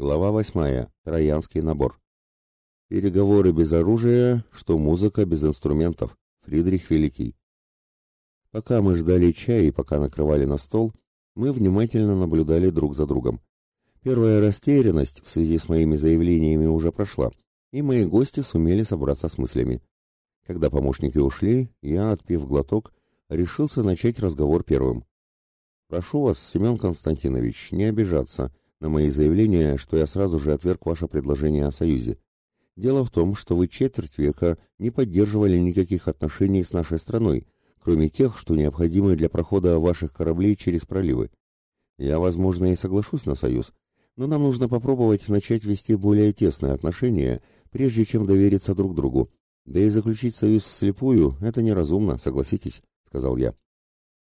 Глава восьмая. Троянский набор. Переговоры без оружия, что музыка без инструментов. Фридрих Великий. Пока мы ждали чая и пока накрывали на стол, мы внимательно наблюдали друг за другом. Первая растерянность в связи с моими заявлениями уже прошла, и мои гости сумели собраться с мыслями. Когда помощники ушли, я, отпив глоток, решился начать разговор первым. «Прошу вас, Семен Константинович, не обижаться на мои заявления, что я сразу же отверг ваше предложение о союзе. Дело в том, что вы четверть века не поддерживали никаких отношений с нашей страной, кроме тех, что необходимы для прохода ваших кораблей через проливы. Я, возможно, и соглашусь на союз, но нам нужно попробовать начать вести более тесные отношения, прежде чем довериться друг другу. Да и заключить союз вслепую – это неразумно, согласитесь, – сказал я.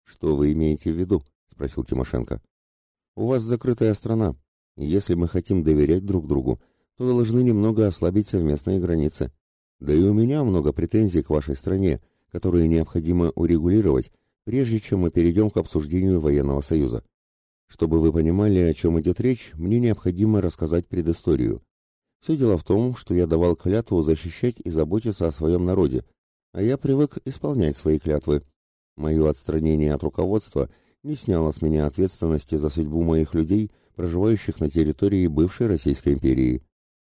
«Что вы имеете в виду?» – спросил Тимошенко. «У вас закрытая страна, и если мы хотим доверять друг другу, то должны немного ослабить совместные границы. Да и у меня много претензий к вашей стране, которые необходимо урегулировать, прежде чем мы перейдем к обсуждению военного союза. Чтобы вы понимали, о чем идет речь, мне необходимо рассказать предысторию. Все дело в том, что я давал клятву защищать и заботиться о своем народе, а я привык исполнять свои клятвы. Мое отстранение от руководства не сняло с меня ответственности за судьбу моих людей, проживающих на территории бывшей Российской империи.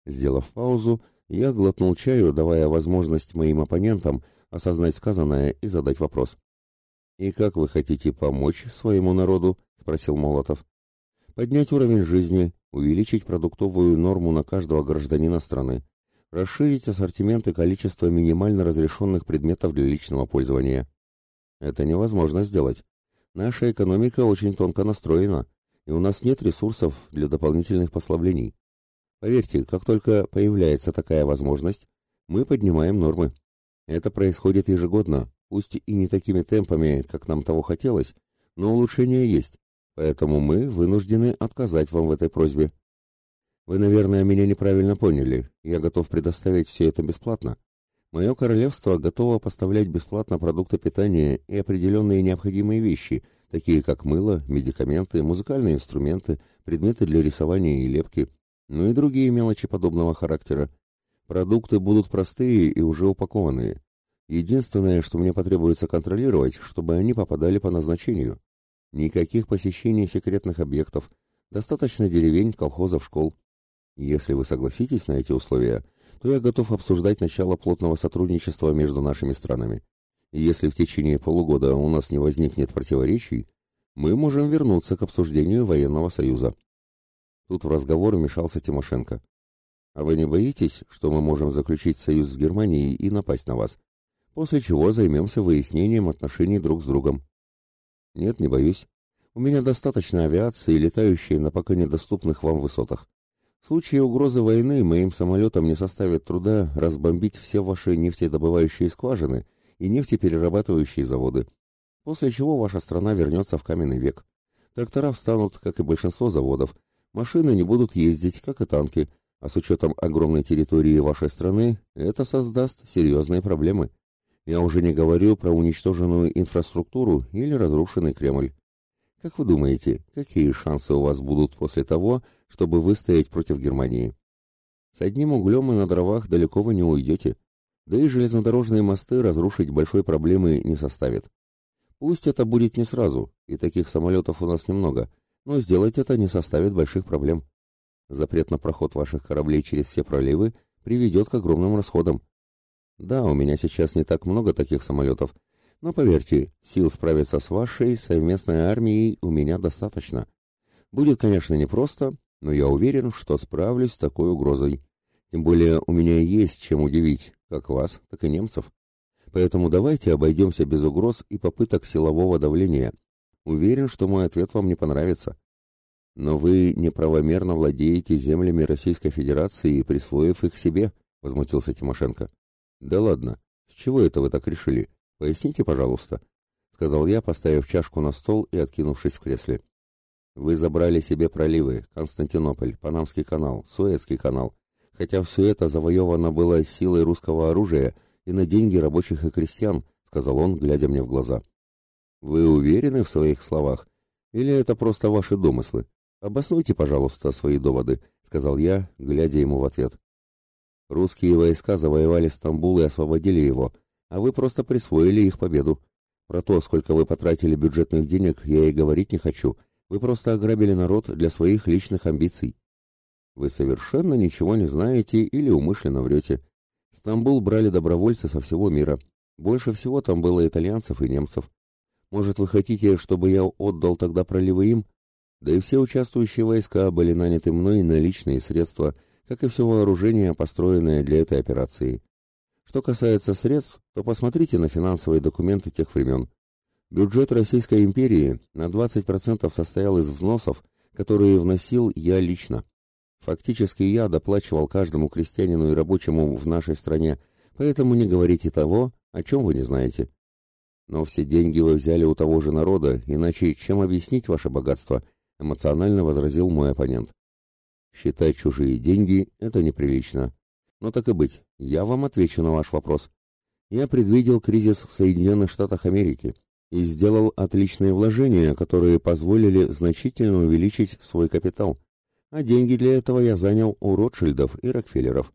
Сделав паузу, я глотнул чаю, давая возможность моим оппонентам осознать сказанное и задать вопрос. «И как вы хотите помочь своему народу?» – спросил Молотов. «Поднять уровень жизни, увеличить продуктовую норму на каждого гражданина страны, расширить ассортимент и количество минимально разрешенных предметов для личного пользования. Это невозможно сделать. Наша экономика очень тонко настроена, и у нас нет ресурсов для дополнительных послаблений. Поверьте, как только появляется такая возможность, мы поднимаем нормы. Это происходит ежегодно, пусть и не такими темпами, как нам того хотелось, но улучшения есть, поэтому мы вынуждены отказать вам в этой просьбе. Вы, наверное, меня неправильно поняли. Я готов предоставить все это бесплатно. Мое королевство готово поставлять бесплатно продукты питания и определенные необходимые вещи, такие как мыло, медикаменты, музыкальные инструменты, предметы для рисования и лепки, ну и другие мелочи подобного характера. Продукты будут простые и уже упакованные. Единственное, что мне потребуется контролировать, чтобы они попадали по назначению. Никаких посещений секретных объектов, достаточно деревень, колхозов, школ. Если вы согласитесь на эти условия, то я готов обсуждать начало плотного сотрудничества между нашими странами. И если в течение полугода у нас не возникнет противоречий, мы можем вернуться к обсуждению военного союза. Тут в разговор вмешался Тимошенко. А вы не боитесь, что мы можем заключить союз с Германией и напасть на вас? После чего займемся выяснением отношений друг с другом. Нет, не боюсь. У меня достаточно авиации, летающей на пока недоступных вам высотах. В случае угрозы войны моим самолетам не составит труда разбомбить все ваши нефтедобывающие скважины и нефтеперерабатывающие заводы, после чего ваша страна вернется в каменный век. Трактора встанут, как и большинство заводов, машины не будут ездить, как и танки, а с учетом огромной территории вашей страны это создаст серьезные проблемы. Я уже не говорю про уничтоженную инфраструктуру или разрушенный Кремль. Как вы думаете, какие шансы у вас будут после того, чтобы выстоять против Германии? С одним углем и на дровах далеко вы не уйдете. Да и железнодорожные мосты разрушить большой проблемы не составит. Пусть это будет не сразу, и таких самолетов у нас немного, но сделать это не составит больших проблем. Запрет на проход ваших кораблей через все проливы приведет к огромным расходам. Да, у меня сейчас не так много таких самолетов, но поверьте, сил справиться с вашей совместной армией у меня достаточно. Будет, конечно, непросто, но я уверен, что справлюсь с такой угрозой. Тем более у меня есть чем удивить как вас, так и немцев. Поэтому давайте обойдемся без угроз и попыток силового давления. Уверен, что мой ответ вам не понравится. Но вы неправомерно владеете землями Российской Федерации, присвоив их себе, возмутился Тимошенко. Да ладно, с чего это вы так решили? Поясните, пожалуйста, сказал я, поставив чашку на стол и откинувшись в кресле. Вы забрали себе проливы, Константинополь, Панамский канал, Суэцкий канал, хотя все это завоевано было силой русского оружия и на деньги рабочих и крестьян, сказал он, глядя мне в глаза. Вы уверены в своих словах или это просто ваши домыслы? Обоснуйте, пожалуйста, свои доводы, сказал я, глядя ему в ответ. Русские войска завоевали Стамбул и освободили его, а вы просто присвоили их победу. Про то, сколько вы потратили бюджетных денег, я и говорить не хочу. Вы просто ограбили народ для своих личных амбиций. Вы совершенно ничего не знаете или умышленно врете. Стамбул брали добровольцы со всего мира. Больше всего там было итальянцев и немцев. Может, вы хотите, чтобы я отдал тогда проливы им? Да и все участвующие войска были наняты мной на личные средства, как и все вооружение, построенное для этой операции. Что касается средств, то посмотрите на финансовые документы тех времен. Бюджет Российской империи на 20% состоял из взносов, которые вносил я лично. Фактически я доплачивал каждому крестьянину и рабочему в нашей стране, поэтому не говорите того, о чем вы не знаете. Но все деньги вы взяли у того же народа, иначе чем объяснить ваше богатство? Эмоционально возразил мой оппонент. Считать чужие деньги – это неприлично. Но так и быть, я вам отвечу на ваш вопрос. Я предвидел кризис в Соединенных Штатах Америки и сделал отличные вложения, которые позволили значительно увеличить свой капитал – а деньги для этого я занял у Ротшильдов и Рокфеллеров.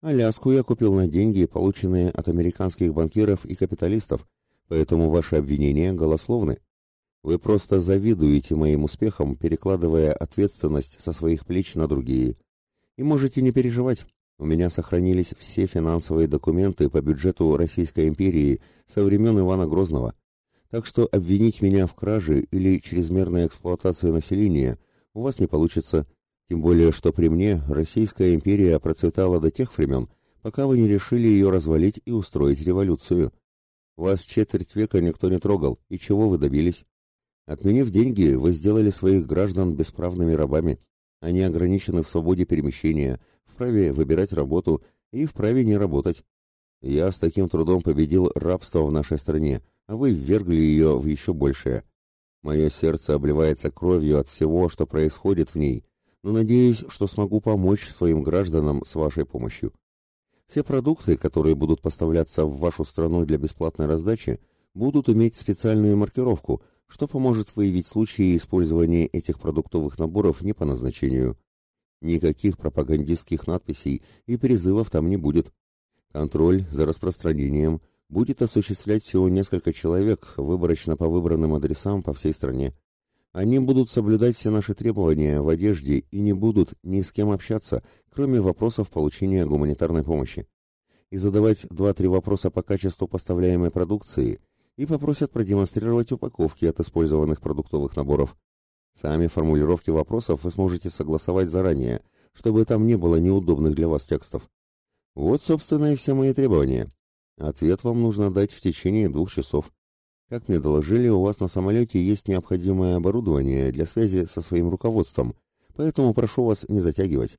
Аляску я купил на деньги, полученные от американских банкиров и капиталистов, поэтому ваши обвинения голословны. Вы просто завидуете моим успехам, перекладывая ответственность со своих плеч на другие. И можете не переживать, у меня сохранились все финансовые документы по бюджету Российской империи со времен Ивана Грозного. Так что обвинить меня в краже или чрезмерной эксплуатации населения у вас не получится, тем более, что при мне Российская империя процветала до тех времен, пока вы не решили ее развалить и устроить революцию. Вас четверть века никто не трогал, и чего вы добились? Отменив деньги, вы сделали своих граждан бесправными рабами. Они ограничены в свободе перемещения, вправе выбирать работу и вправе не работать. Я с таким трудом победил рабство в нашей стране, а вы ввергли ее в еще большее. Мое сердце обливается кровью от всего, что происходит в ней, но надеюсь, что смогу помочь своим гражданам с вашей помощью. Все продукты, которые будут поставляться в вашу страну для бесплатной раздачи, будут иметь специальную маркировку, что поможет выявить случаи использования этих продуктовых наборов не по назначению. Никаких пропагандистских надписей и призывов там не будет. Контроль за распространением будет осуществлять всего несколько человек, выборочно по выбранным адресам по всей стране. Они будут соблюдать все наши требования в одежде и не будут ни с кем общаться, кроме вопросов получения гуманитарной помощи. И задавать два-три вопроса по качеству поставляемой продукции и попросят продемонстрировать упаковки от использованных продуктовых наборов. Сами формулировки вопросов вы сможете согласовать заранее, чтобы там не было неудобных для вас текстов. Вот, собственно, и все мои требования. Ответ вам нужно дать в течение двух часов. Как мне доложили, у вас на самолете есть необходимое оборудование для связи со своим руководством, поэтому прошу вас не затягивать,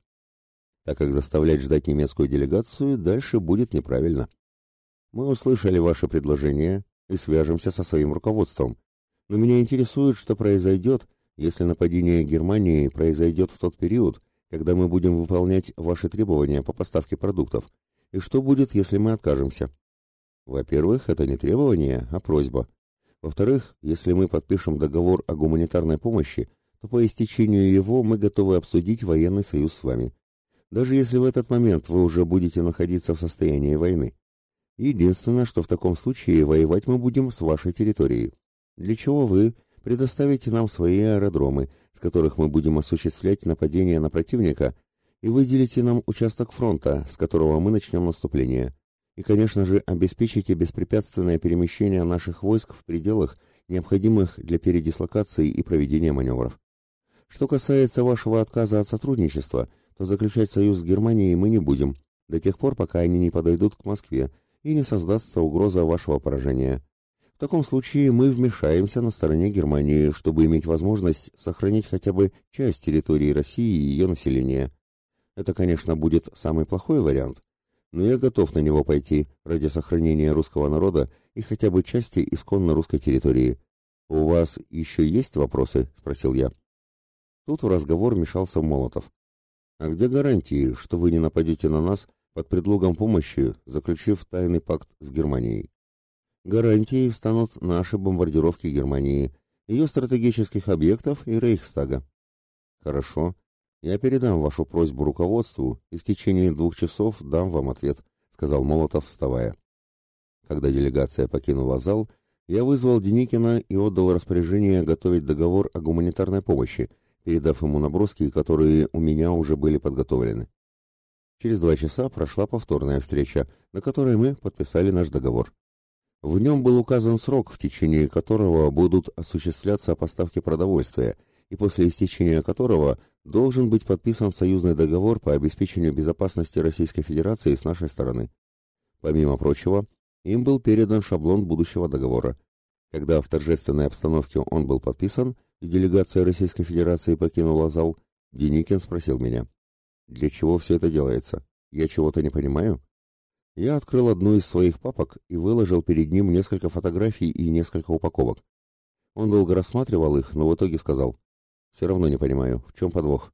так как заставлять ждать немецкую делегацию дальше будет неправильно. Мы услышали ваше предложение и свяжемся со своим руководством, но меня интересует, что произойдет, если нападение Германии произойдет в тот период, когда мы будем выполнять ваши требования по поставке продуктов, и что будет, если мы откажемся. Во-первых, это не требование, а просьба. Во-вторых, если мы подпишем договор о гуманитарной помощи, то по истечению его мы готовы обсудить военный союз с вами. Даже если в этот момент вы уже будете находиться в состоянии войны. Единственное, что в таком случае воевать мы будем с вашей территории. Для чего вы предоставите нам свои аэродромы, с которых мы будем осуществлять нападения на противника, и выделите нам участок фронта, с которого мы начнем наступление и, конечно же, обеспечите беспрепятственное перемещение наших войск в пределах, необходимых для передислокации и проведения маневров. Что касается вашего отказа от сотрудничества, то заключать союз с Германией мы не будем, до тех пор, пока они не подойдут к Москве и не создастся угроза вашего поражения. В таком случае мы вмешаемся на стороне Германии, чтобы иметь возможность сохранить хотя бы часть территории России и ее населения. Это, конечно, будет самый плохой вариант, но я готов на него пойти ради сохранения русского народа и хотя бы части исконно русской территории. У вас еще есть вопросы? спросил я. Тут в разговор мешался Молотов. А где гарантии, что вы не нападете на нас под предлогом помощи, заключив тайный пакт с Германией? Гарантией станут наши бомбардировки Германии, ее стратегических объектов и Рейхстага. Хорошо. Я передам вашу просьбу руководству и в течение двух часов дам вам ответ, сказал Молотов, вставая. Когда делегация покинула зал, я вызвал Деникина и отдал распоряжение готовить договор о гуманитарной помощи, передав ему наброски, которые у меня уже были подготовлены. Через два часа прошла повторная встреча, на которой мы подписали наш договор. В нем был указан срок, в течение которого будут осуществляться поставки продовольствия, и после истечения которого должен быть подписан союзный договор по обеспечению безопасности Российской Федерации с нашей стороны. Помимо прочего, им был передан шаблон будущего договора. Когда в торжественной обстановке он был подписан и делегация Российской Федерации покинула зал, Деникин спросил меня, «Для чего все это делается? Я чего-то не понимаю?» Я открыл одну из своих папок и выложил перед ним несколько фотографий и несколько упаковок. Он долго рассматривал их, но в итоге сказал, «Все равно не понимаю, в чем подвох?»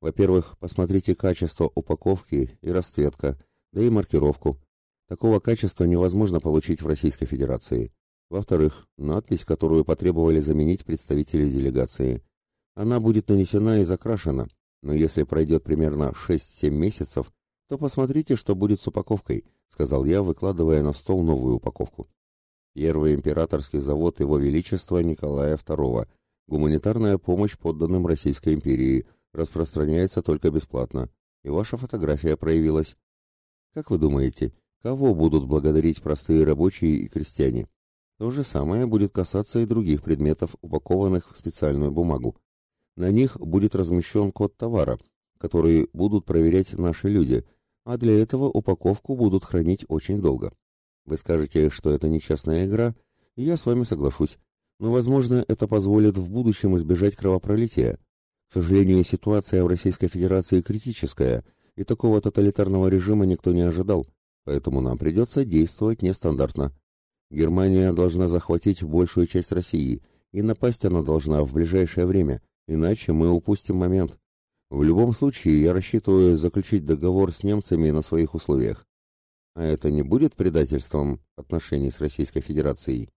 Во-первых, посмотрите качество упаковки и расцветка, да и маркировку. Такого качества невозможно получить в Российской Федерации. Во-вторых, надпись, которую потребовали заменить представители делегации. Она будет нанесена и закрашена, но если пройдет примерно 6-7 месяцев, то посмотрите, что будет с упаковкой, сказал я, выкладывая на стол новую упаковку. Первый императорский завод Его Величества Николая II. Гуманитарная помощь подданным Российской империи распространяется только бесплатно. И ваша фотография проявилась. Как вы думаете, кого будут благодарить простые рабочие и крестьяне? То же самое будет касаться и других предметов, упакованных в специальную бумагу. На них будет размещен код товара, который будут проверять наши люди, а для этого упаковку будут хранить очень долго. Вы скажете, что это нечестная игра, и я с вами соглашусь, но, возможно, это позволит в будущем избежать кровопролития. К сожалению, ситуация в Российской Федерации критическая, и такого тоталитарного режима никто не ожидал, поэтому нам придется действовать нестандартно. Германия должна захватить большую часть России, и напасть она должна в ближайшее время, иначе мы упустим момент. В любом случае, я рассчитываю заключить договор с немцами на своих условиях. А это не будет предательством отношений с Российской Федерацией?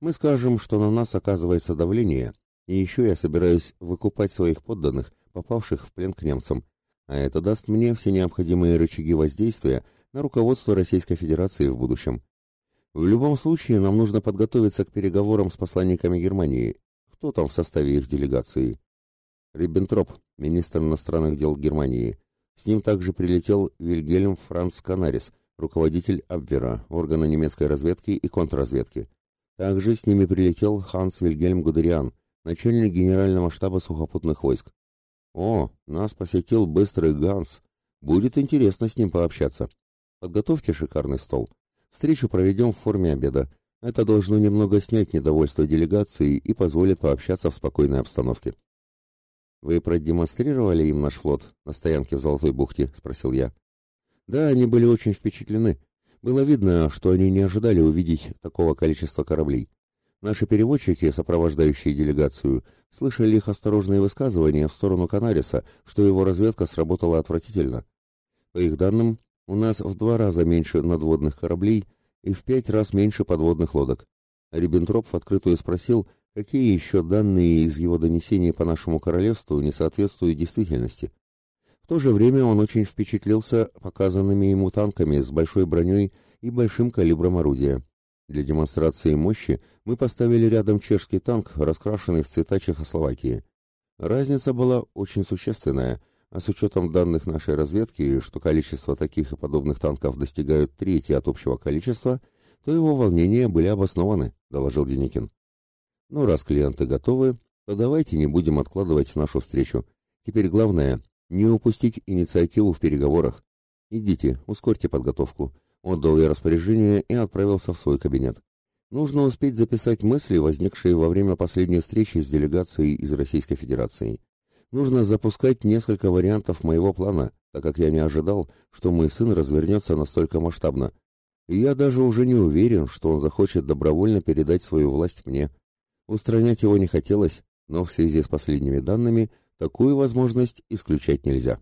Мы скажем, что на нас оказывается давление, и еще я собираюсь выкупать своих подданных, попавших в плен к немцам, а это даст мне все необходимые рычаги воздействия на руководство Российской Федерации в будущем. В любом случае, нам нужно подготовиться к переговорам с посланниками Германии. Кто там в составе их делегации? Риббентроп, министр иностранных дел Германии. С ним также прилетел Вильгельм Франц Канарис, руководитель Абвера, органа немецкой разведки и контрразведки. Также с ними прилетел Ханс Вильгельм Гудериан, начальник генерального штаба сухопутных войск. О, нас посетил быстрый Ганс. Будет интересно с ним пообщаться. Подготовьте шикарный стол. Встречу проведем в форме обеда. Это должно немного снять недовольство делегации и позволит пообщаться в спокойной обстановке. «Вы продемонстрировали им наш флот на стоянке в Золотой бухте?» — спросил я. «Да, они были очень впечатлены. Было видно, что они не ожидали увидеть такого количества кораблей. Наши переводчики, сопровождающие делегацию, слышали их осторожные высказывания в сторону Канариса, что его разведка сработала отвратительно. По их данным, у нас в два раза меньше надводных кораблей и в пять раз меньше подводных лодок. Риббентроп в открытую спросил, Какие еще данные из его донесений по нашему королевству не соответствуют действительности? В то же время он очень впечатлился показанными ему танками с большой броней и большим калибром орудия. Для демонстрации мощи мы поставили рядом чешский танк, раскрашенный в цвета Чехословакии. Разница была очень существенная, а с учетом данных нашей разведки, что количество таких и подобных танков достигают трети от общего количества, то его волнения были обоснованы, доложил Деникин. Ну, раз клиенты готовы, то давайте не будем откладывать нашу встречу. Теперь главное — не упустить инициативу в переговорах. Идите, ускорьте подготовку. Отдал я распоряжение и отправился в свой кабинет. Нужно успеть записать мысли, возникшие во время последней встречи с делегацией из Российской Федерации. Нужно запускать несколько вариантов моего плана, так как я не ожидал, что мой сын развернется настолько масштабно. И я даже уже не уверен, что он захочет добровольно передать свою власть мне. Устранять его не хотелось, но в связи с последними данными такую возможность исключать нельзя.